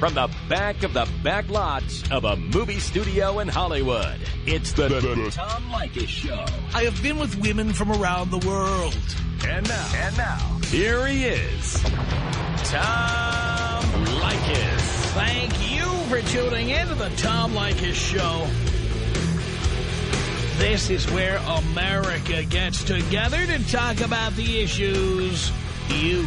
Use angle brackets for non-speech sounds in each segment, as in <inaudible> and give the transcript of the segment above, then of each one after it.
From the back of the back lots of a movie studio in Hollywood, it's the, the, the Tom Leykis Show. I have been with women from around the world. And now, and now, here he is, Tom Leykis. Thank you for tuning in to the Tom Leykis Show. This is where America gets together to talk about the issues you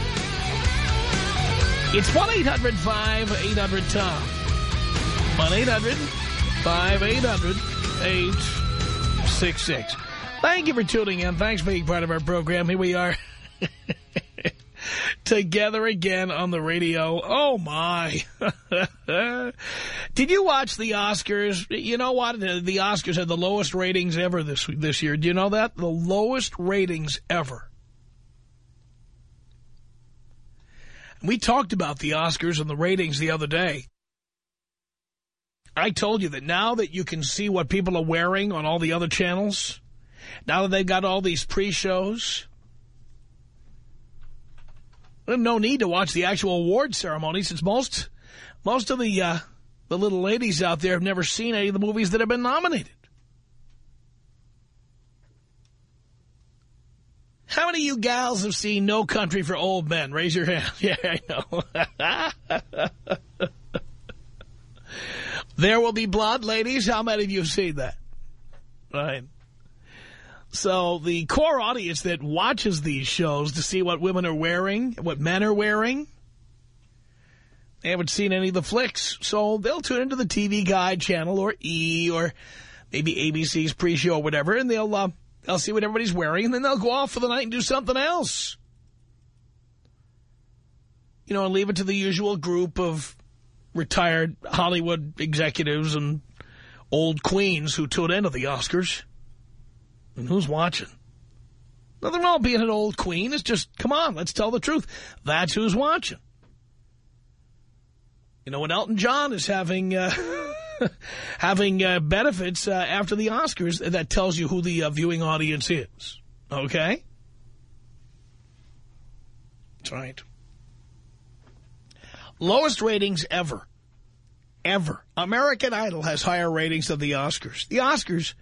It's 1-800-5800-TOM. 1-800-5800-866. Thank you for tuning in. Thanks for being part of our program. Here we are <laughs> together again on the radio. Oh, my. <laughs> Did you watch the Oscars? You know what? The Oscars had the lowest ratings ever this, this year. Do you know that? The lowest ratings ever. We talked about the Oscars and the ratings the other day. I told you that now that you can see what people are wearing on all the other channels, now that they've got all these pre-shows, no need to watch the actual award ceremony since most most of the uh, the little ladies out there have never seen any of the movies that have been nominated. How many of you gals have seen No Country for Old Men? Raise your hand. <laughs> Yeah, I know. <laughs> there Will Be Blood, ladies. How many of you have seen that? Right. So the core audience that watches these shows to see what women are wearing, what men are wearing, they haven't seen any of the flicks. So they'll tune into the TV Guide channel or E or maybe ABC's pre-show or whatever, and they'll... Uh, They'll see what everybody's wearing, and then they'll go off for the night and do something else. You know, and leave it to the usual group of retired Hollywood executives and old queens who tune into the Oscars. And who's watching? Nothing wrong being an old queen. It's just, come on, let's tell the truth. That's who's watching. You know, when Elton John is having... Uh, <laughs> <laughs> having uh, benefits uh, after the Oscars, that tells you who the uh, viewing audience is. Okay? That's right. Lowest ratings ever. Ever. American Idol has higher ratings than the Oscars. The Oscars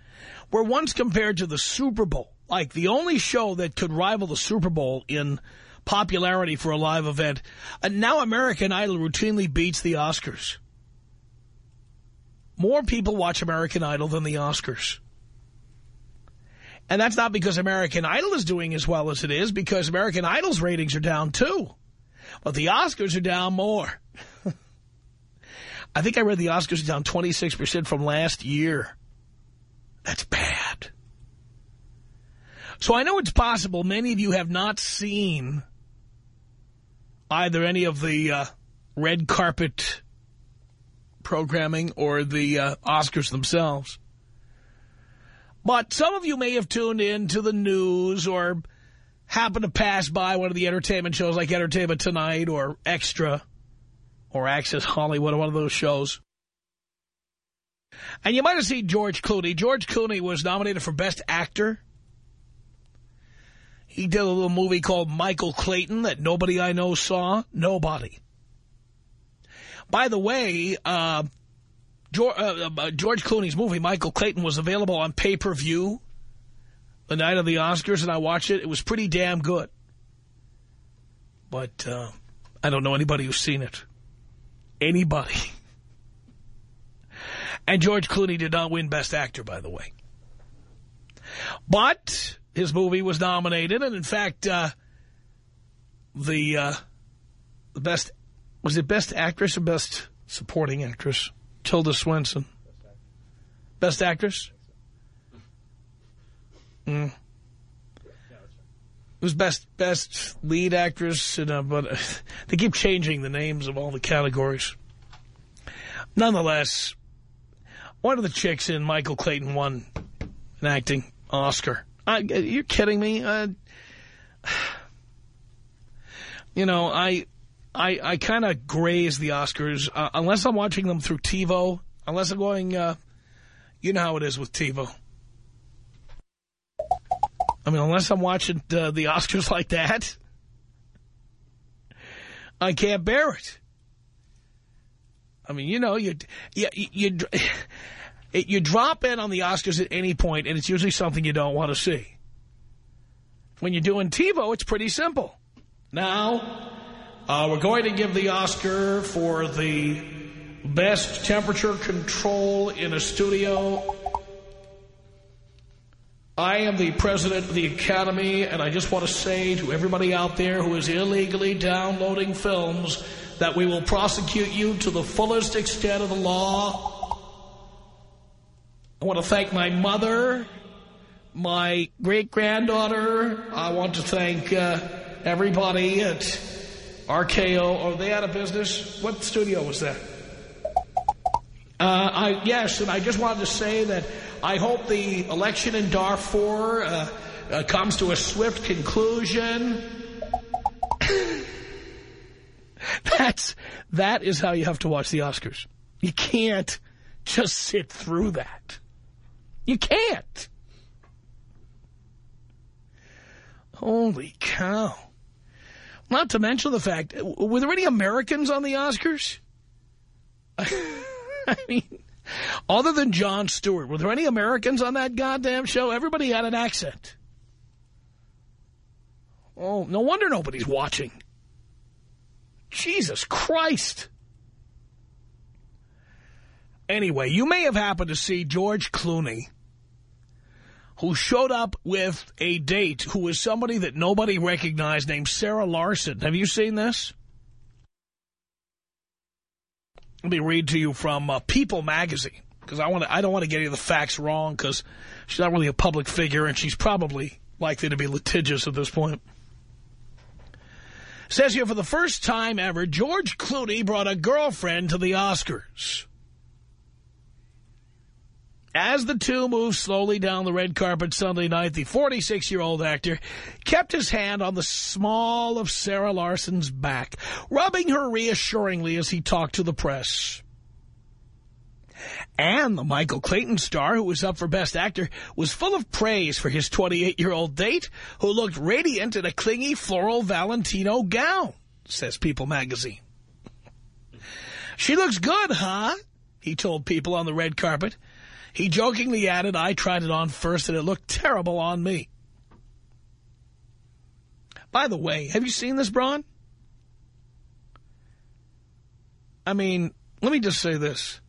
were once compared to the Super Bowl, like the only show that could rival the Super Bowl in popularity for a live event. And now American Idol routinely beats the Oscars. More people watch American Idol than the Oscars. And that's not because American Idol is doing as well as it is, because American Idol's ratings are down too. But the Oscars are down more. <laughs> I think I read the Oscars are down 26% from last year. That's bad. So I know it's possible many of you have not seen either any of the uh, red carpet programming or the uh, Oscars themselves. But some of you may have tuned in to the news or happened to pass by one of the entertainment shows like Entertainment Tonight or Extra or Access Hollywood or one of those shows. And you might have seen George Clooney. George Clooney was nominated for Best Actor. He did a little movie called Michael Clayton that nobody I know saw. Nobody. By the way, uh, George, uh, uh, George, Clooney's movie, Michael Clayton, was available on pay-per-view the night of the Oscars, and I watched it. It was pretty damn good. But uh, I don't know anybody who's seen it. Anybody. <laughs> And George Clooney did not win Best Actor, by the way. But his movie was nominated, and in fact, uh, the uh, the best was it Best Actress or Best Supporting Actress? Tilda Swinton. Best Actress? Mm. It was best best lead actress, but <laughs> they keep changing the names of all the categories. Nonetheless, one of the chicks in Michael Clayton won an acting Oscar. Uh, you're kidding me? Uh, <sighs> you know, I I, I kind of graze the Oscars uh, unless I'm watching them through TiVo, unless I'm going, uh, you know how it is with TiVo. I mean, unless I'm watching uh, the Oscars <laughs> like that, I can't bear it. I mean, you know, you you you, <sighs> you drop in on the Oscars at any point, and it's usually something you don't want to see. When you're doing TiVo, it's pretty simple. Now, uh, we're going to give the Oscar for the best temperature control in a studio. I am the president of the Academy, and I just want to say to everybody out there who is illegally downloading films that we will prosecute you to the fullest extent of the law. I want to thank my mother, my great-granddaughter. I want to thank uh, everybody at RKO. Are they out of business? What studio was that? Uh, I, yes, and I just wanted to say that I hope the election in Darfur uh, uh, comes to a swift conclusion. <laughs> That's, that is how you have to watch the Oscars. You can't just sit through that. You can't. Holy cow. Not to mention the fact, were there any Americans on the Oscars? <laughs> I mean, other than Jon Stewart, were there any Americans on that goddamn show? Everybody had an accent. Oh, no wonder nobody's watching. Jesus Christ. Anyway, you may have happened to see George Clooney, who showed up with a date who was somebody that nobody recognized named Sarah Larson. Have you seen this? Let me read to you from uh, People magazine because I want to. I don't want to get any of the facts wrong because she's not really a public figure and she's probably likely to be litigious at this point. Says here, for the first time ever, George Clooney brought a girlfriend to the Oscars. As the two moved slowly down the red carpet Sunday night, the 46-year-old actor kept his hand on the small of Sarah Larson's back, rubbing her reassuringly as he talked to the press. And the Michael Clayton star, who was up for Best Actor, was full of praise for his 28-year-old date, who looked radiant in a clingy floral Valentino gown, says People magazine. She looks good, huh? He told people on the red carpet. He jokingly added, I tried it on first and it looked terrible on me. By the way, have you seen this, Braun? I mean, let me just say this.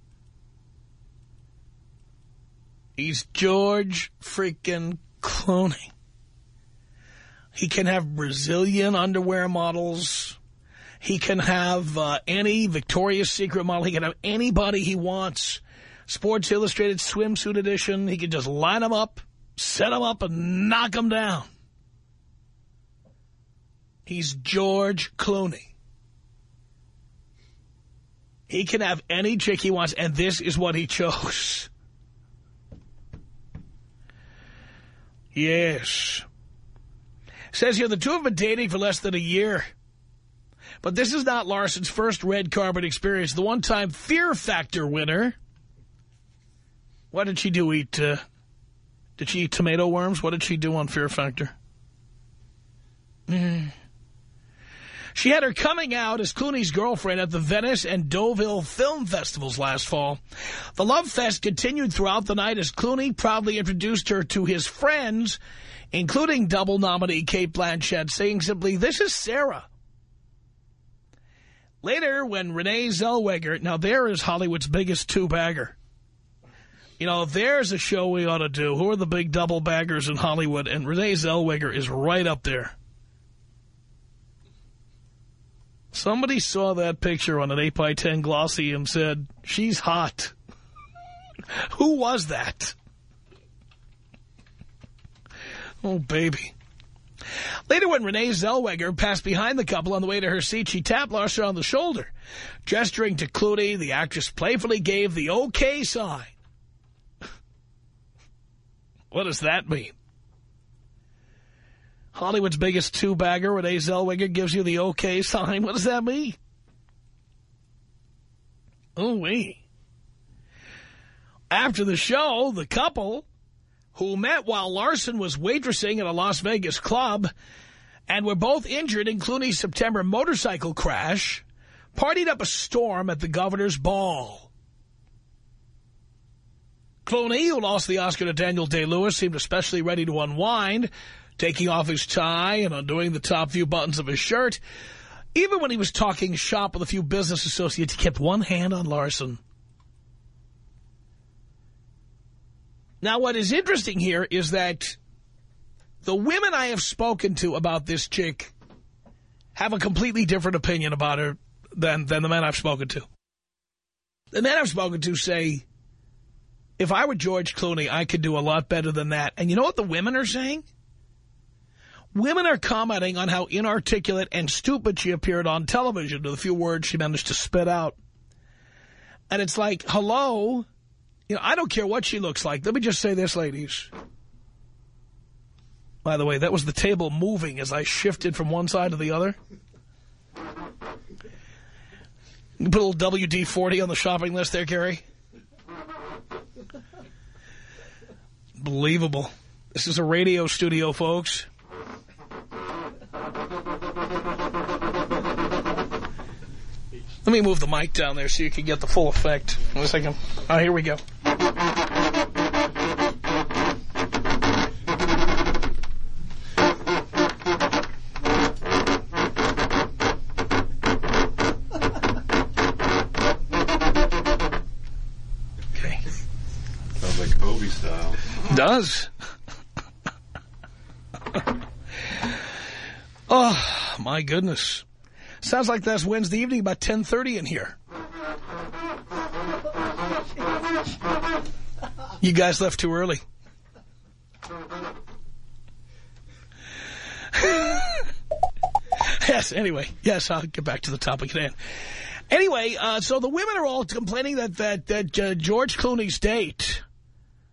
He's George freaking Clooney. He can have Brazilian underwear models. He can have uh, any Victoria's Secret model. He can have anybody he wants. Sports Illustrated swimsuit edition. He can just line them up, set them up, and knock them down. He's George Clooney. He can have any chick he wants, and this is what he chose. Yes. Says here, the two have been dating for less than a year. But this is not Larson's first red carpet experience. The one-time Fear Factor winner. What did she do? Eat, uh, did she eat tomato worms? What did she do on Fear Factor? <sighs> She had her coming out as Clooney's girlfriend at the Venice and Deauville Film Festivals last fall. The love fest continued throughout the night as Clooney proudly introduced her to his friends, including double nominee Cate Blanchett, saying simply, this is Sarah. Later, when Renee Zellweger, now there is Hollywood's biggest two-bagger. You know, there's a show we ought to do, who are the big double baggers in Hollywood? And Renee Zellweger is right up there. Somebody saw that picture on an 8x10 glossy and said, she's hot. <laughs> Who was that? Oh, baby. Later, when Renee Zellweger passed behind the couple on the way to her seat, she tapped Larson on the shoulder. Gesturing to Clooney, the actress playfully gave the okay sign. What does that mean? Hollywood's biggest two-bagger, Renee Zellweger, gives you the okay sign. What does that mean? Oh, wee. After the show, the couple who met while Larson was waitressing at a Las Vegas club and were both injured in Clooney's September motorcycle crash, partied up a storm at the governor's ball. Clooney, who lost the Oscar to Daniel Day-Lewis, seemed especially ready to unwind, taking off his tie and undoing the top few buttons of his shirt. Even when he was talking shop with a few business associates, he kept one hand on Larson. Now, what is interesting here is that the women I have spoken to about this chick have a completely different opinion about her than, than the men I've spoken to. The men I've spoken to say, if I were George Clooney, I could do a lot better than that. And you know what the women are saying? Women are commenting on how inarticulate and stupid she appeared on television with the few words she managed to spit out. And it's like, hello? You know, I don't care what she looks like. Let me just say this, ladies. By the way, that was the table moving as I shifted from one side to the other. You put a little WD-40 on the shopping list there, Gary. Believable. This is a radio studio, folks. Let me move the mic down there so you can get the full effect. One second. Oh, here we go. Does. oh, my goodness. Sounds like that's Wednesday evening about 10.30 in here. You guys left too early. <laughs> yes, anyway. Yes, I'll get back to the topic at hand. Anyway, uh, so the women are all complaining that that, that uh, George Clooney's date,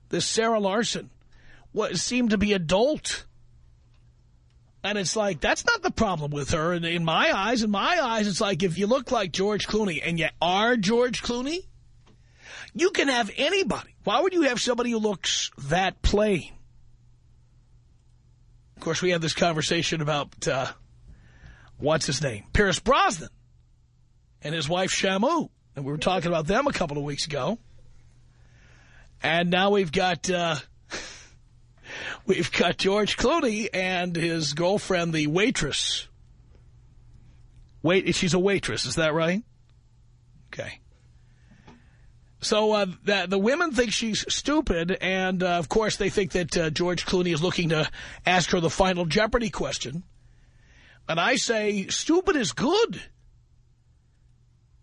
this Sarah Larson, what seemed to be adult. And it's like, that's not the problem with her. And in my eyes, in my eyes, it's like if you look like George Clooney and you are George Clooney, you can have anybody. Why would you have somebody who looks that plain? Of course, we had this conversation about, uh, what's his name? Pierce Brosnan and his wife Shamu. And we were talking about them a couple of weeks ago. And now we've got... Uh, <laughs> We've got George Clooney and his girlfriend, the waitress. Wait, she's a waitress, is that right? Okay. So uh, the, the women think she's stupid, and, uh, of course, they think that uh, George Clooney is looking to ask her the final Jeopardy question. And I say, stupid is good.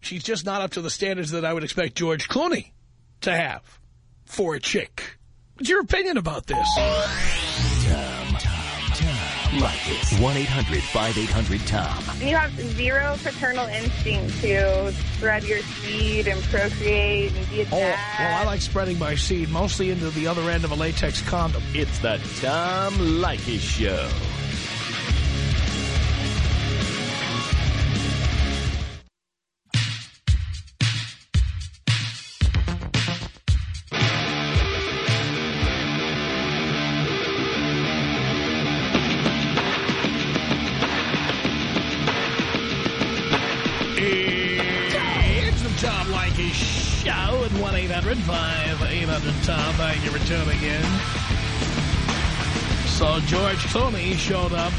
She's just not up to the standards that I would expect George Clooney to have for a chick. What's your opinion about this? Tom, Tom, Tom. Leykis. 1-800-5800-TOM. You have zero paternal instinct to spread your seed and procreate and be a dad. Oh, dad. well, I like spreading my seed mostly into the other end of a latex condom. It's the Tom Leykis Show. So George Clooney showed up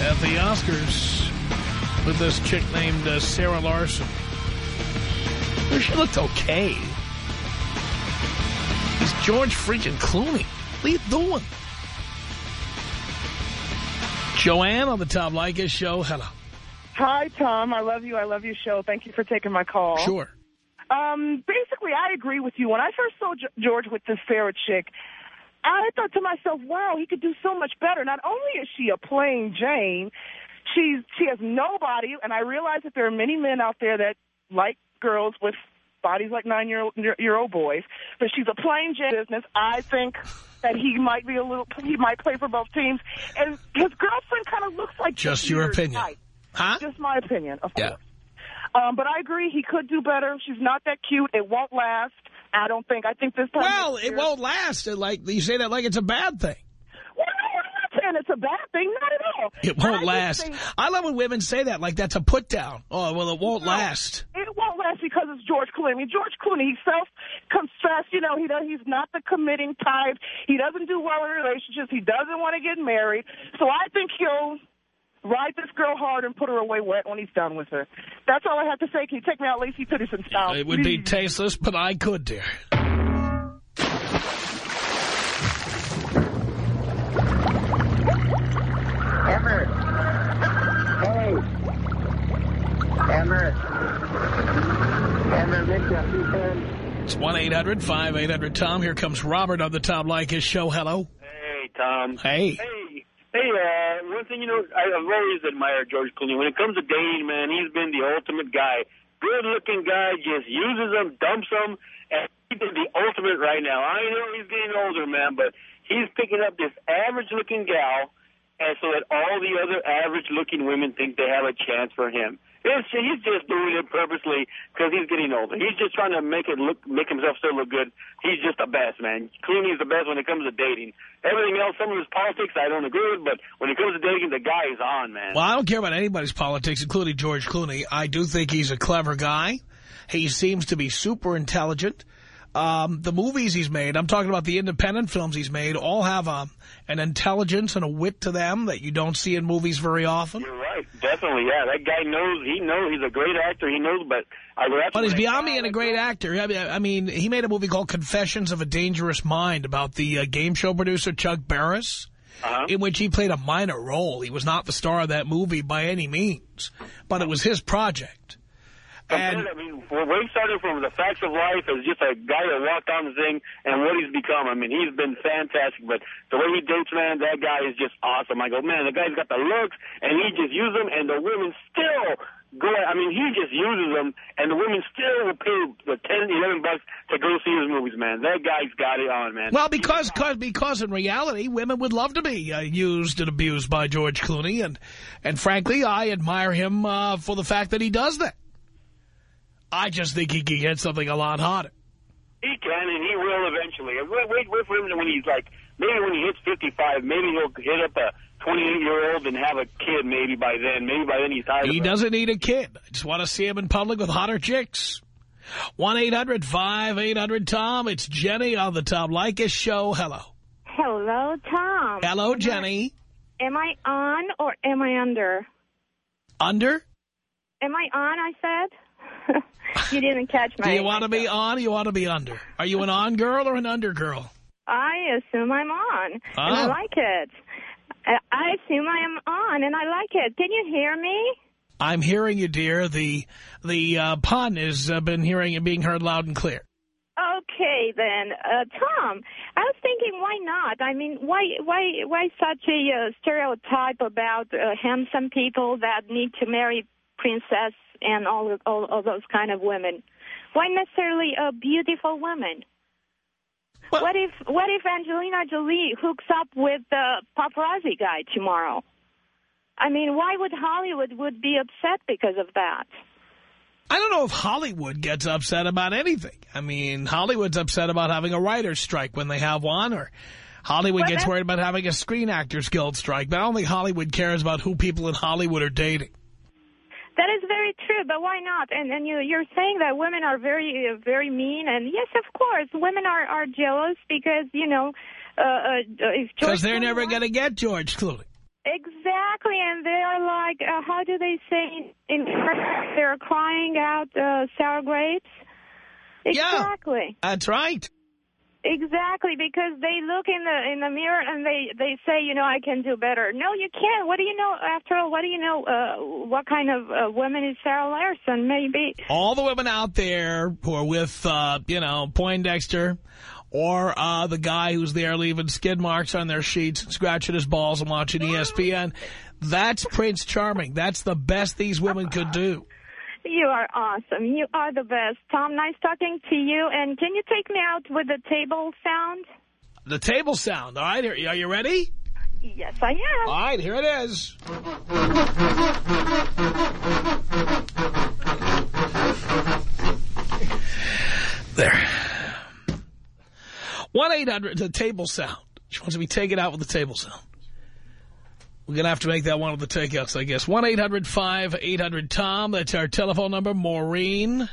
at the Oscars with this chick named uh, Sarah Larson. She looked okay. It's George freaking Clooney. What are you doing? Joanne on the Tom Leykis Show. Hello. Hi, Tom. I love you. I love your show. Thank you for taking my call. Sure. Um, basically, I agree with you. When I first saw George with this Sarah chick, I thought to myself, wow, he could do so much better. Not only is she a plain Jane, she's she has no body, and I realize that there are many men out there that like girls with bodies like nine-year-old year old boys, but she's a plain Jane business. I think that he might be a little, he might play for both teams, and his girlfriend kind of looks like Just your opinion. type. Huh? Just my opinion, of Yeah. course. Um, but I agree, he could do better. She's not that cute. It won't last. I don't think. I think this time. Well, it won't last. Like You say that like it's a bad thing. Well, no, I'm not saying it's a bad thing. Not at all. It won't just last. think I love when women say that, like that's a put down. Oh, well, it won't No. last. It won't last because it's George Clooney. George Clooney, he self-confessed, you know, he does, he's not the committing type. He doesn't do well in relationships. He doesn't want to get married. So I think he'll ride this girl hard and put her away wet when he's done with her. That's all I have to say. Can you take me out Laci Peterson style? It would be tasteless, but I could, dear. Emmer. Hey. Emmer. Emmer Mitchell. It's 1-800-5800-TOM. Here comes Robert on the Tom Leykis show. Hello. Hey, Tom. Hey. Hey, hey. One thing you know, I've always admired George Clooney. When it comes to dating, man, he's been the ultimate guy. Good-looking guy, just uses them, dumps them, and he's the ultimate right now. I know he's getting older, man, but he's picking up this average-looking gal, and so that all the other average-looking women think they have a chance for him. It's, he's just doing it purposely because he's getting older. He's just trying to make it look, make himself still look good. He's just the best, man. Clooney's the best when it comes to dating. Everything else, some of his politics, I don't agree with, but when it comes to dating, the guy is on, man. Well, I don't care about anybody's politics, including George Clooney. I do think he's a clever guy. He seems to be super intelligent. Um, the movies he's made, I'm talking about the independent films he's made, all have a, an intelligence and a wit to them that you don't see in movies very often. You're right, definitely. Yeah, that guy knows. He knows he's a great actor. He knows, but I but he's beyond being a great actor. I mean, I mean, he made a movie called Confessions of a Dangerous Mind about the uh, game show producer Chuck Barris, Uh-huh. in which he played a minor role. He was not the star of that movie by any means, but it was his project. And I mean, where he started from the facts of life as just a guy that walked on the thing and what he's become. I mean, he's been fantastic, but the way he dates, man, that guy is just awesome. I go, man, the guy's got the looks, and he just uses them, and the women still go. I mean, he just uses them, and the women still will pay the ten, eleven bucks to go see his movies, man. That guy's got it on, man. Well, because cause, because in reality, women would love to be uh, used and abused by George Clooney, and and frankly, I admire him uh, for the fact that he does that. I just think he can get something a lot hotter. He can, and he will eventually. Wait, wait, wait for him when he's like, maybe when he hits 55, maybe he'll hit up a 28-year-old and have a kid maybe by then. Maybe by then he's tired He of doesn't need a kid. I just want to see him in public with hotter chicks. 1-800-5800-TOM. It's Jenny on the Tom Leykis Show. Hello. Hello, Tom. Hello, Jenny. Am I on or am I under? Under? Am I on, I said? <laughs> you didn't catch my... Do you want to be on or you want to be under? Are you an on girl or an under girl? I assume I'm on, and I Oh. like it. I I assume I am on, and I like it. Can you hear me? I'm hearing you, dear. The the uh, pun has uh, been hearing and being heard loud and clear. Okay, then, uh, Tom. I was thinking, why not? I mean, why, why, why such a uh, stereotype about uh, handsome people that need to marry princess and all, all, all those kind of women? Why necessarily a beautiful woman? Well- what if, what if Angelina Jolie hooks up with the paparazzi guy tomorrow? I mean, why would Hollywood would be upset because of that? I don't know if Hollywood gets upset about anything. I mean, Hollywood's upset about having a writer's strike when they have one, or Hollywood gets worried about having a Screen Actors Guild strike. But I don't think Hollywood cares about who people in Hollywood are dating. That is very true, but why not? And and you you're saying that women are very uh, very mean, and yes, of course, women are are jealous because you know, uh, uh, if Because they're Clooney never going to get George Clooney. exactly, and they are like, uh, how do they say in in they're crying out uh, sour grapes? Yeah. Exactly. That's right. Exactly, because they look in the in the mirror and they they say, you know, I can do better. No, you can't. What do you know? After all, what do you know? Uh, what kind of uh, woman is Sarah Larson? Maybe All the women out there who are with, uh, you know, Poindexter or uh, the guy who's there leaving skid marks on their sheets and scratching his balls and watching ESPN. That's Prince Charming. That's the best these women could do. You are awesome. You are the best. Tom, nice talking to you. And can you take me out with the table sound? The table sound. All right, are you ready? Yes, I am. All right, here it is. There. 1-800, the table sound. She wants to be taken out with the table sound. We're going to have to make that one of the takeouts, I guess. 1-800-5800-TOM. That's our telephone number. Maureen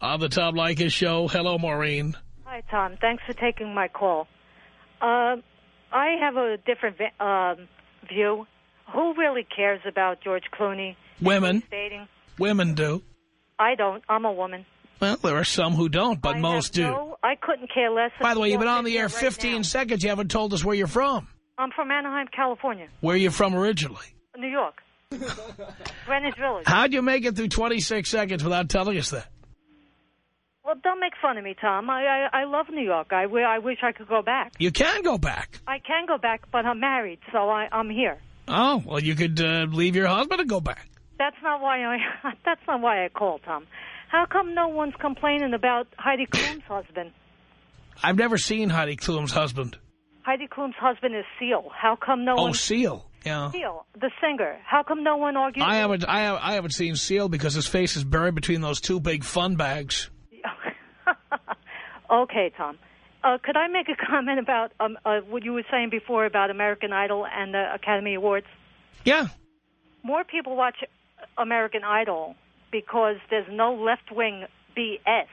on the Tom Leykis show. Hello, Maureen. Hi, Tom. Thanks for taking my call. Uh, I have a different um, view. Who really cares about George Clooney? Women. Dating. Women do. I don't. I'm a woman. Well, there are some who don't, but I most do. No, I couldn't care less. By the way, you've been on the air that right 15 now. seconds. You haven't told us where you're from. I'm from Anaheim, California, Where are you from originally? New York, <laughs> Greenwich Village. How'd you make it through 26 seconds without telling us that? Well, don't make fun of me, Tom. I I, I love New York. I, I wish I could go back. You can go back. I can go back, but I'm married, so I, I'm here. Oh, well, you could uh, leave your husband and go back. That's not why I. <laughs> That's not why I called, Tom. How come no one's complaining about Heidi Klum's husband? I've never seen Heidi Klum's husband. Heidi Klum's husband is Seal. How come no Oh, one... Seal. Yeah. Seal, the singer. How come no one argues... I haven't, I, have, I haven't seen Seal because his face is buried between those two big fun bags. <laughs> okay, Tom. Uh, could I make a <laughs> comment about um, uh, what you were saying before about American Idol and the Academy Awards? Yeah. More people watch American Idol because there's no left-wing BS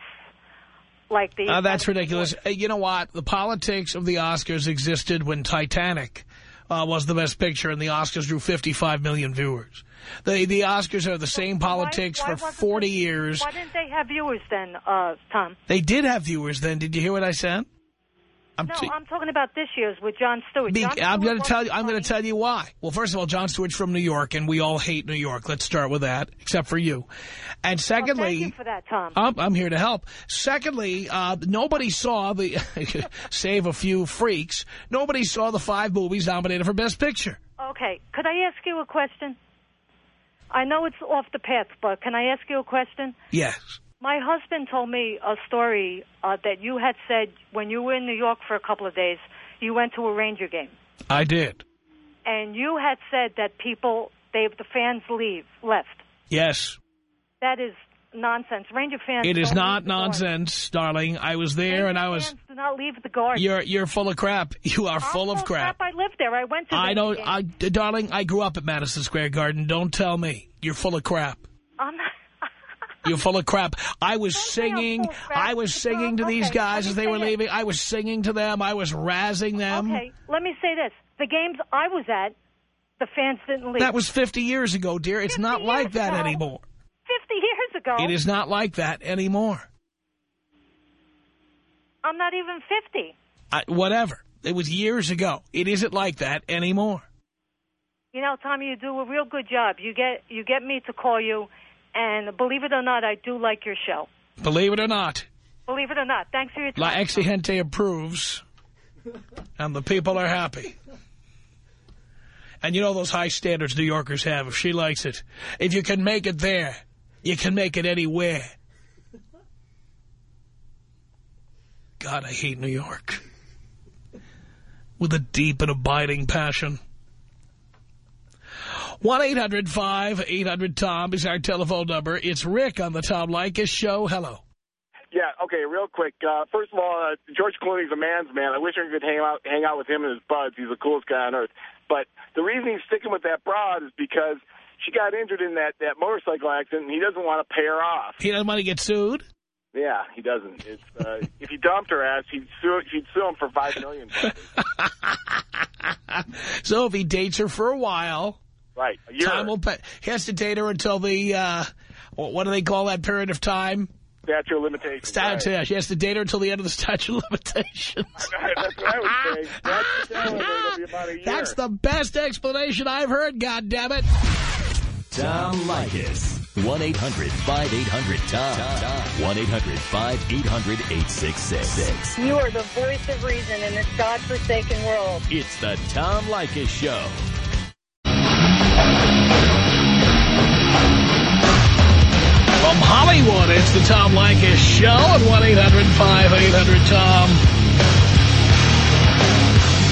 like the... Uh, that's ridiculous. You know what? The politics of the Oscars existed when Titanic uh, was the best picture, and the Oscars drew 55 million viewers. The the Oscars are the same politics why for 40 the- years. Why didn't they have viewers then, uh, Tom? They did have viewers then. Did you hear what I said? I'm No, I'm talking about this year's with Jon Stewart. Be- Jon I'm going to tell you. I'm going to tell you why. Well, first of all, Jon Stewart's from New York, and we all hate New York. Let's start with that, except for you. And Well, secondly, thank you for that, Tom. I'm, I'm here to help. Secondly, uh, nobody saw the, <laughs> save a few freaks, nobody saw the five movies nominated for Best Picture. Okay, could I ask you a question? I know it's off the path, but can I ask you a question? Yes. My husband told me a story uh, that you had said when you were in New York for a couple of days, you went to a Ranger game, I did. and you had said that people, they the fans leave left. Yes. That is nonsense. Ranger fans. It is not the garden. nonsense, darling. I was there Ranger and I was... Fans do not leave the garden. You're, you're full of crap. <laughs> You are I'm full of crap. I lived there. I went to. I don't... I, darling, I grew up at Madison Square Garden. Don't tell me. You're full of crap. I'm not. You're full of crap. I was singing. full of crap. I was singing to these Okay, guys as they were leaving. I was singing to them. I was razzing them. Okay, let me say this: the games I was at, the fans didn't leave. That was 50 years ago, dear. It's not like that ago. anymore. fifty years ago. It is not like that anymore. I'm not even fifty. I, whatever. It was years ago. It isn't like that anymore. You know, Tommy, you do a real good job. You get you get me to call you, and believe it or not, I do like your show. Believe it or not, Believe it or not. Thanks for your La. Exigente approves, and the people are happy. And you know those high standards New Yorkers have. If she likes it, if you can make it there, you can make it anywhere. God, I hate New York. With a deep and abiding passion. 1-800-5800-TOM is our telephone number. It's Rick on the Tom Leykis Show. Hello. Yeah, okay, real quick. Uh, first of all, uh, George Clooney's a man's man. I wish I could hang out hang out with him and his buds. He's the coolest guy on earth. But the reason he's sticking with that broad is because she got injured in that, that motorcycle accident, and he doesn't want to pay her off. He doesn't want to get sued? Yeah, he doesn't. It's uh, <laughs> if he dumped her ass, he'd sue he'd sue him for five million. <laughs> so if he dates her for a while, right? A year. time will pay. He has to date her until the, uh, what what do they call that period of time? Statute of limitations. Statute. right. yeah, She has to date her until the end of the statute of limitations. <laughs> That's what I was saying. That's the calendar. It'll be about a year. That's the best explanation I've heard, God damn it! Tom Leykis. 1-800-5800-TOM. 1-800-5800-866. You are the voice of reason in this godforsaken world. It's the Tom Leykis Show. From Hollywood, it's the Tom Leykis Show at 1-800-5800-TOM.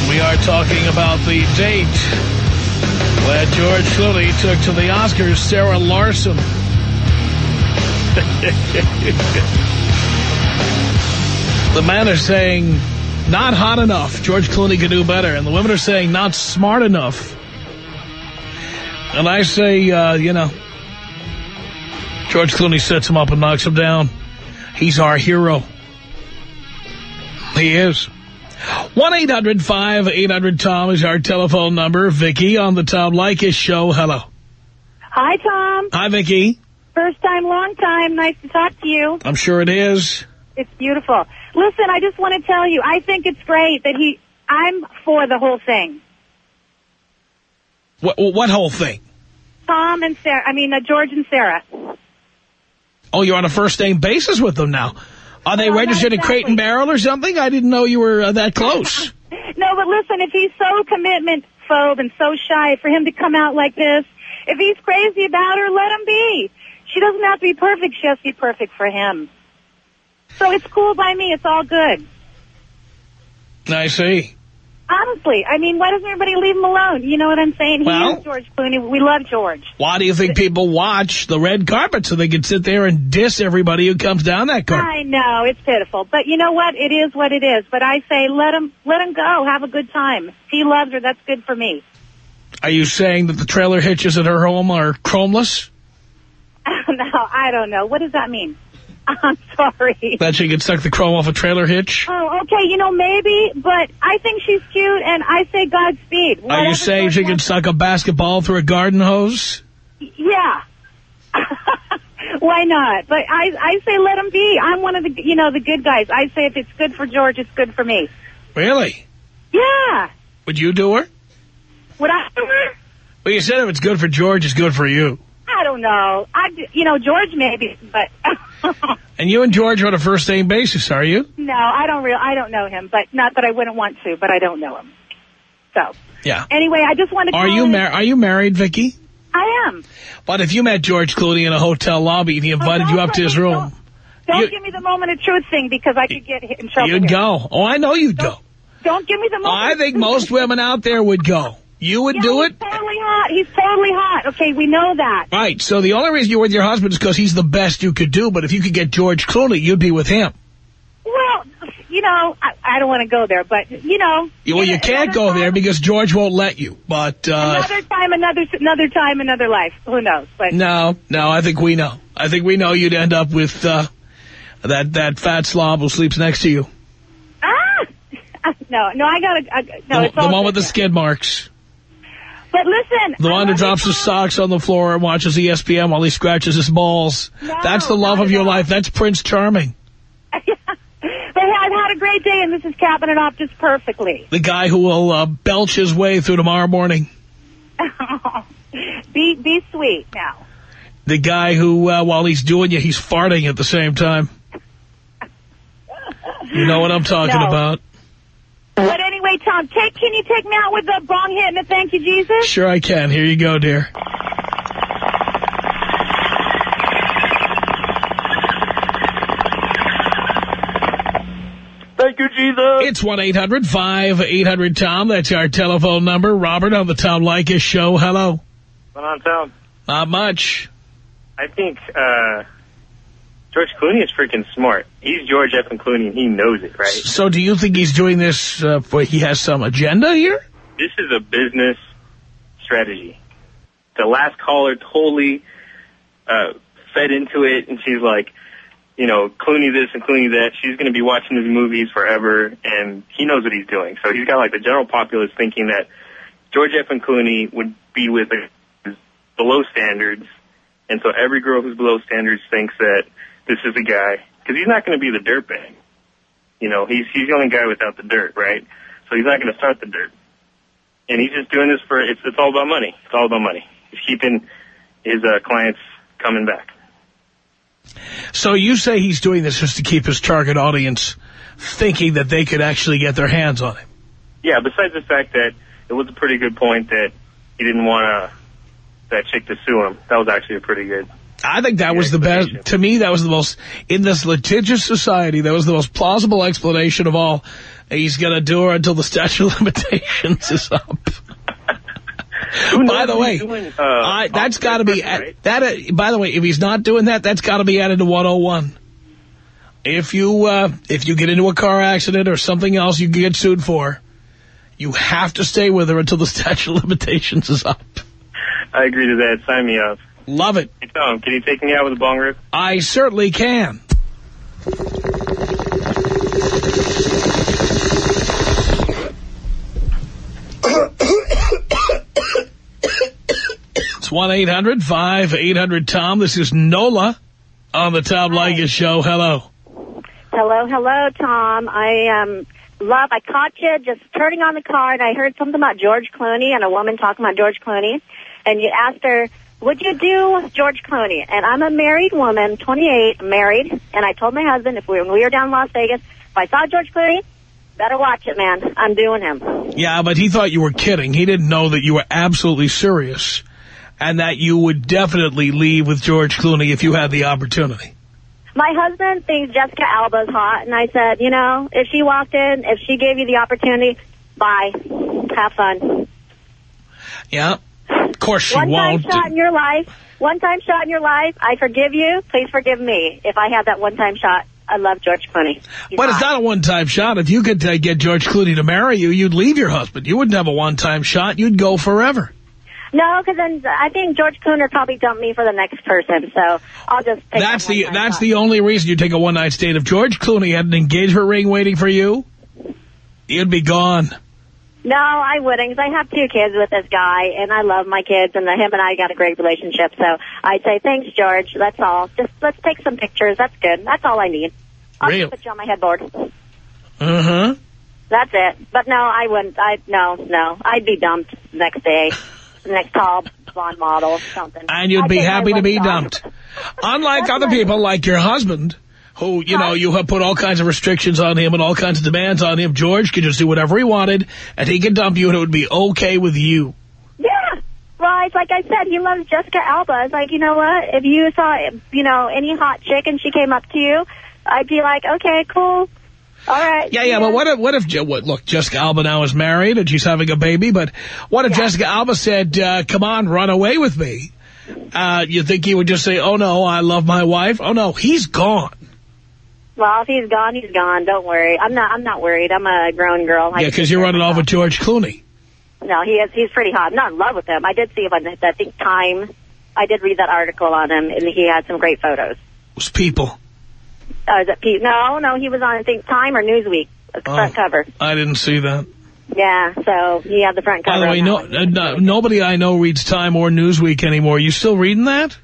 We are talking about the date that George Clooney took to the Oscars Sarah Larson. <laughs> the men are saying, not hot enough. George Clooney could do better. And the women are saying, not smart enough. And I say, uh, you know, George Clooney sets him up and knocks him down. He's our hero. He is. 1-800-5800-TOM is our telephone number. Vicky on the Tom Leykis show. Hello. Hi, Tom. Hi, Vicky. First time, long time. Nice to talk to you. I'm sure it is. It's beautiful. Listen, I just want to tell you, I think it's great that he, I'm for the whole thing. What, what whole thing? Tom and Sarah, I mean, uh, George and Sarah. Oh, you're on a first name basis with them now. Are they Well, registered at Crate exactly. and Barrel or something? I didn't know you were uh, that close. <laughs> No, but listen, if he's so commitment phobe and so shy for him to come out like this, if he's crazy about her, let him be. She doesn't have to be perfect. She has to be perfect for him. So it's cool by me. It's all good. I see. Honestly, I mean, why doesn't everybody leave him alone? You know what I'm saying? He Well- is George Clooney. We love George. Why do you think people watch the red carpet so they can sit there and diss everybody who comes down that carpet? I know it's pitiful, but you know what? It is what it is. But I say, let him, let him go. Have a good time. If he loves her, that's good for me. Are you saying that the trailer hitches at her home are chromeless? <laughs> no, I don't know. What does that mean? <laughs> I'm sorry. That she could suck the chrome off a trailer hitch? Oh, okay. You know, maybe, but I think she's cute, and I say Godspeed. Are you saying she can suck a basketball through a garden hose? Yeah. <laughs> Why not? But I, I say let him be. I'm one of the, you know, the good guys. I say if it's good for George, it's good for me. Really? Yeah. Would you do her? Would I do her? Well, you said if it's good for George, it's good for you. I don't know. I, you know, George maybe, but <laughs> And you and George are on a first name basis, are you? no, I don't real. I don't know him, but not that I wouldn't want to, but I don't know him. So Yeah. anyway, I just wanted to. Are you mar- Are you married, Vicky? I am. But if you met George Clooney in a hotel lobby and he oh, invited Oh, you up to his don't- room, Don't You- give me the moment of truth thing because I could get hit in trouble. you'd here. go. Oh, I know you'd go. Don't give me the moment. I think most women out there would go. You would Yeah, do he's it? Totally hot. He's totally hot. Okay, we know that. Right. So the only reason you're with your husband is because he's the best you could do. But if you could get George Clooney, you'd be with him. Well, you know, I, I don't want to go there, but you know. Well, you can't go there because George won't let you. But uh, Another time, another another time, another life. Who knows? But no, no, I think we know. I think we know you'd end up with uh, that that fat slob who sleeps next to you. ah, <laughs> no, no, I gotta. I, no, the the one with the skid marks. But listen, The one who drops his socks on the floor and watches ESPN while he scratches his balls. No, That's the love of your all. life. That's Prince Charming. <laughs> but hey, I've had a great day, and this is capping it off just perfectly. The guy who will uh, belch his way through tomorrow morning. <laughs> be be sweet now. The guy who, uh, while he's doing you, he's farting at the same time. You know what I'm talking No. about. But anyway, Tom, take can you take me out with the bong hit and a thank you, Jesus? Sure I can. Here you go, dear. Thank you, Jesus. It's 1-800-5800-TOM. That's our telephone number. Robert on the Tom Leykis show. Hello. But on Tom, Not much. I think uh, George Clooney is freaking smart. He's George F. and Clooney, and he knows it, right? So do you think he's doing this uh, for he has some agenda here? This is a business strategy. The last caller totally uh, fed into it, and she's like, you know, Clooney this and Clooney that. She's going to be watching his movies forever, and he knows what he's doing. So he's got like the general populace thinking that George F. and Clooney would be with a, below standards, and so every girl who's below standards thinks that this is the guy because he's not going to be the dirtbag. You know, he's he's the only guy without the dirt, right? So he's not going to start the dirt, and he's just doing this for it's it's all about money. It's all about money. He's keeping his uh, clients coming back. So you say he's doing this just to keep his target audience thinking that they could actually get their hands on him. Yeah, besides the fact that it was a pretty good point that he didn't want to that chick to sue him. That was actually a pretty good. I think that was the best. To me, that was the most, in this litigious society, that was the most plausible explanation of all. He's going to do her until the statute of <laughs> limitations is up. by the way, doing, uh, I, that's got to be, right? that. Uh, by the way, if he's not doing that, that's got to be added to 101. If you, uh, if you get into a car accident or something else you can get sued for, you have to stay with her until the <laughs> statute of limitations is up. I agree to that. Sign me up. Love it. Hey, Tom, can you take me out with a bong rip? I certainly can. It's 1-800-5800-TOM. This is Nola on the Tom Leykis Show. Hello. Hello, hello, Tom. I um love. I caught you just turning on the car, and I heard something about George Clooney and a woman talking about George Clooney, and you asked her, "Would you do George Clooney?" And I'm a married woman, 28, married, and I told my husband if we when we were down in Las Vegas, if I saw George Clooney, better watch it, man. I'm doing him. Yeah, but he thought you were kidding. He didn't know that you were absolutely serious and that you would definitely leave with George Clooney if you had the opportunity. My husband thinks Jessica Alba's hot, and I said, you know, if she walked in, if she gave you the opportunity, bye. Have fun. Yeah, of course she one won't. One time shot in your life. One time shot in your life. I forgive you. Please forgive me. If I had that one time shot, I love George Clooney. He's But it's hot. not a one-time shot. If you could uh, get George Clooney to marry you, you'd leave your husband. You wouldn't have a one-time shot. You'd go forever. No, because then I think George Clooney probably dumped me for the next person. So I'll just take That's the that's shot. the only reason you take a one-night stand. If George Clooney had an engagement ring waiting for you, you'd be gone. No, I wouldn't, because I have two kids with this guy, and I love my kids, and him and I got a great relationship. So I'd say, thanks, George. That's all. Just let's take some pictures. That's good. That's all I need. I'll Really? just put you on my headboard. Uh-huh. That's it. But no, I wouldn't. I no, no. I'd be dumped next day. Next tall blonde model, something. And you'd I'd be happy to be dumped. Unlike That's other right. people like your husband, who, you know, you have put all kinds of restrictions on him and all kinds of demands on him. George could just do whatever he wanted, and he could dump you, and it would be okay with you. Yeah. Well, it's like I said, he loves Jessica Alba. It's like, you know what? If you saw, you know, any hot chick and she came up to you, I'd be like, okay, cool. All right. Yeah, yeah, but what if, what if, what, look, Jessica Alba now is married and she's having a baby, but what if Jessica Alba said, uh, come on, run away with me? Uh, you think he would just say, oh no, I love my wife? Oh no, he's gone. Well, if he's gone, he's gone. Don't worry. I'm not. I'm not worried. I'm a grown girl. I Yeah, because you're running off with George Clooney. No, he is. He's pretty hot. I'm not in love with him. I did see him on I think Time. I did read that article on him, and he had some great photos. It was people. Uh, is it Pete? No, no, he was on I think Time or Newsweek uh, front Oh. cover. I didn't see that. Yeah, so he had the front cover. By the way, no, uh, no, nobody I know reads Time or Newsweek anymore. Are You still reading that?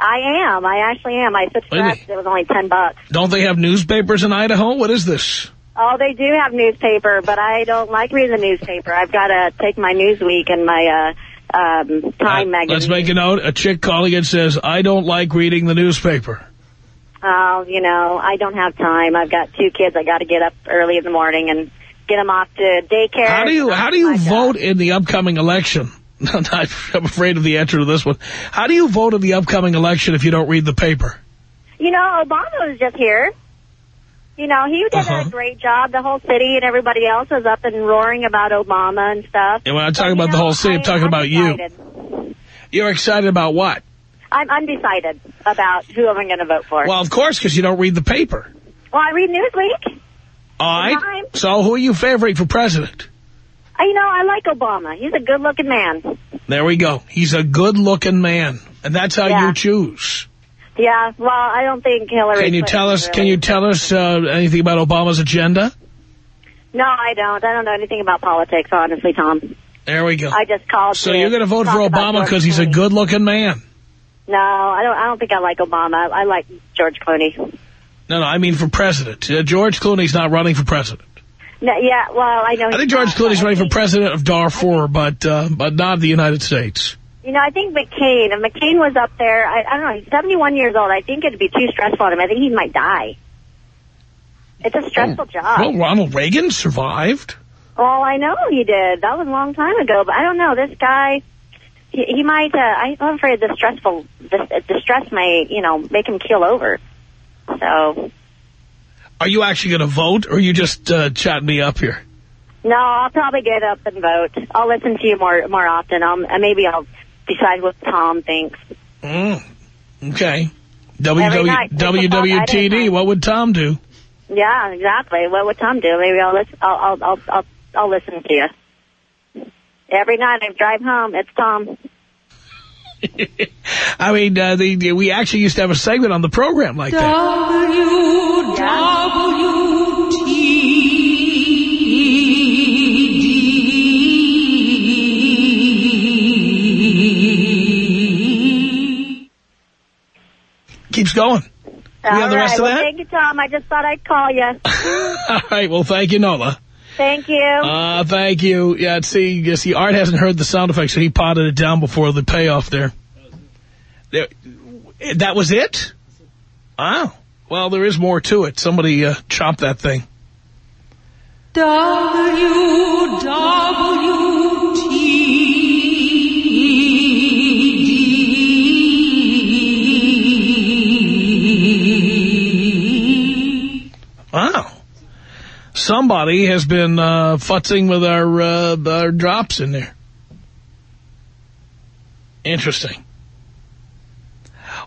I am. I actually am. I subscribed. It was only ten bucks. Don't they have newspapers in Idaho? What is this? Oh, they do have newspaper, but I don't like reading the newspaper. I've got to take my Newsweek and my uh, um, Time magazine. Let's make a note. A chick calling it says, I don't like reading the newspaper. Oh, you know, I don't have time. I've got two kids. I got to get up early in the morning and get them off to daycare. How do you how do you vote in the upcoming election? <laughs> I'm afraid of the answer to this one. How do you vote in the upcoming election if you don't read the paper? You know, Obama was just here. You know, he did Uh-huh. a great job. The whole city and everybody else was up and roaring about Obama and stuff. And when I'm talking about the whole city, I'm talking about you. You're excited about what? I'm undecided about who I'm going to vote for. Well, of course, because you don't read the paper. Well, I read Newsweek. All right. So who are you favoring for president? You know, I like Obama. He's a good-looking man. There we go. He's a good-looking man, and that's how Yeah. you choose. Yeah, well, I don't think Hillary Can you tell us? Can you tell us uh, anything about Obama's agenda? No, I don't. I don't know anything about politics, honestly, Tom. There we go. I just called So you're going to vote for Obama because he's a good-looking man. No, I don't. I don't think I like Obama. I, I like George Clooney. No, no, I mean for president. Uh, George Clooney's not running for president. No, yeah, well, I know. I think George Clooney's running for president of Darfur, but uh, but not the United States. You know, I think McCain, if McCain was up there, I, I don't know, he's 71 years old. I think it'd be too stressful on him. I think he might die. It's a stressful job. Well, Ronald Reagan survived. Well, I know he did. That was a long time ago. But I don't know. This guy, he, he might, uh, I'm afraid the stressful, the, the stress may, you know, make him keel over. So, Are you actually going to vote, or are you just uh, chatting me up here? no, I'll probably get up and vote. I'll listen to you more, more often. I'll, and maybe I'll decide what Tom thinks. Mm. Okay. Every WW, night, six o'clock, I WWTD, what would Tom do? Yeah, exactly. What would Tom do? Maybe I'll listen. I'll I'll I'll I'll, I'll listen to you. Every night I drive home, it's Tom. <laughs> I mean, uh, the, the, we actually used to have a segment on the program like that. Keeps going. All have the rest of well, that? Thank you, Tom. I just thought I'd call you. <laughs> All right, well, thank you, Nola. Thank you. Uh, thank you. Yeah, see, you see, Art hasn't heard the sound effects, so he potted it down before the payoff there. there that was it? Wow. Well, there is more to it. Somebody uh, chopped that thing. Wow. Somebody has been uh, futzing with our, uh, our drops in there. Interesting.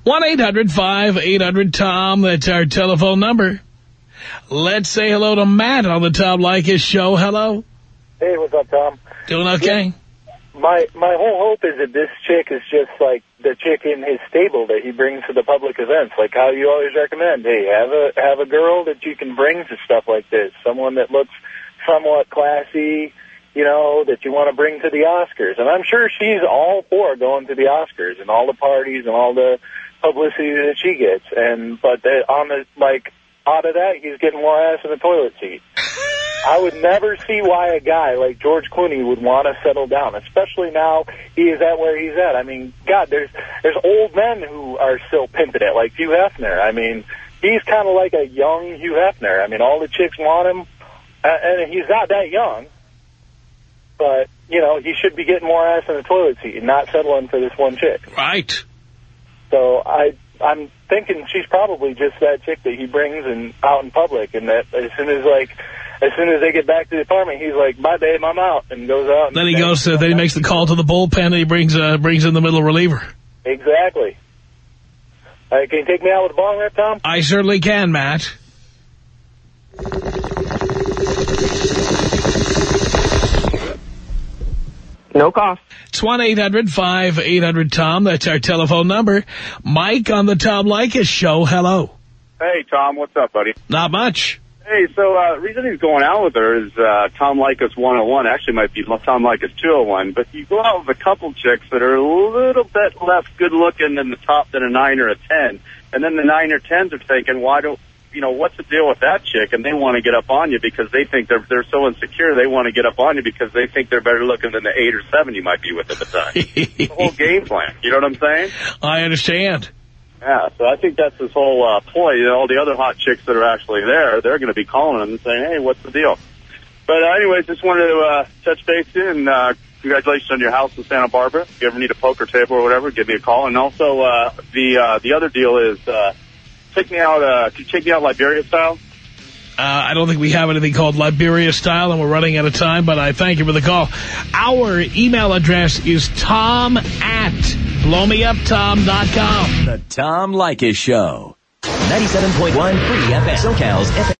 1-800-5800-TOM. That's our telephone number. Let's say hello to Matt on the Tom Leykis show. Hello. Hey, what's up, Tom? Doing okay? My my whole hope is that this chick is just like the chick in his stable that he brings to the public events, like how you always recommend. Hey, have a have a girl that you can bring to stuff like this, someone that looks somewhat classy, you know, that you want to bring to the Oscars. And I'm sure she's all for going to the Oscars and all the parties and all the publicity that she gets. And but the, on the like out of that, he's getting more ass in the toilet seat. I would never see why a guy like George Clooney would want to settle down, especially now he is at where he's at. I mean, God, there's there's old men who are still pimping it, like Hugh Hefner. I mean, he's kind of like a young Hugh Hefner. I mean, all the chicks want him, uh, and he's not that young. But you know, he should be getting more ass in the toilet seat and not settling for this one chick. Right. So I I'm thinking she's probably just that chick that he brings and out in public, and that as soon as like as soon as they get back to the apartment, he's like, "Bye, babe, I'm out," and goes out. And Then he goes to, then he makes the call to the bullpen and he brings, uh, brings in the middle reliever. Exactly. All right, can you take me out with a bong rip, Tom? I certainly can, Matt. No cost. It's 1-800-5800-TOM. That's our telephone number. Mike on the Tom Leykis show. Hello. Hey, Tom, what's up, buddy? Not much. Hey, so uh, the reason he's going out with her is uh, Tom Leykis 101. Actually, might be Tom Leykis 201. But you go out with a couple chicks that are a little bit less good-looking than the top than a 9 or a 10. And then the 9 or 10s are thinking, why don't, you know, what's the deal with that chick? And they want to get up on you because they think they're they're so insecure. They want to get up on you because they think they're better looking than the 8 or 7 you might be with at the time. the whole game plan. You know what I'm saying? I understand. Yeah, so I think that's his whole uh, point. You know, all the other hot chicks that are actually there, they're going to be calling him and saying, hey, what's the deal? But uh, anyways, just wanted to uh, touch base in. Uh, congratulations on your house in Santa Barbara. If you ever need a poker table or whatever, give me a call. And also, uh, the uh, the other deal is uh, take me out. Uh, could you take me out Liberia style? Uh, I don't think we have anything called Liberia style, and we're running out of time, but I thank you for the call. Our email address is tom at blowmeuptom.com. The Tom Leykis Show. 97.1 Free FM. SoCal's FM.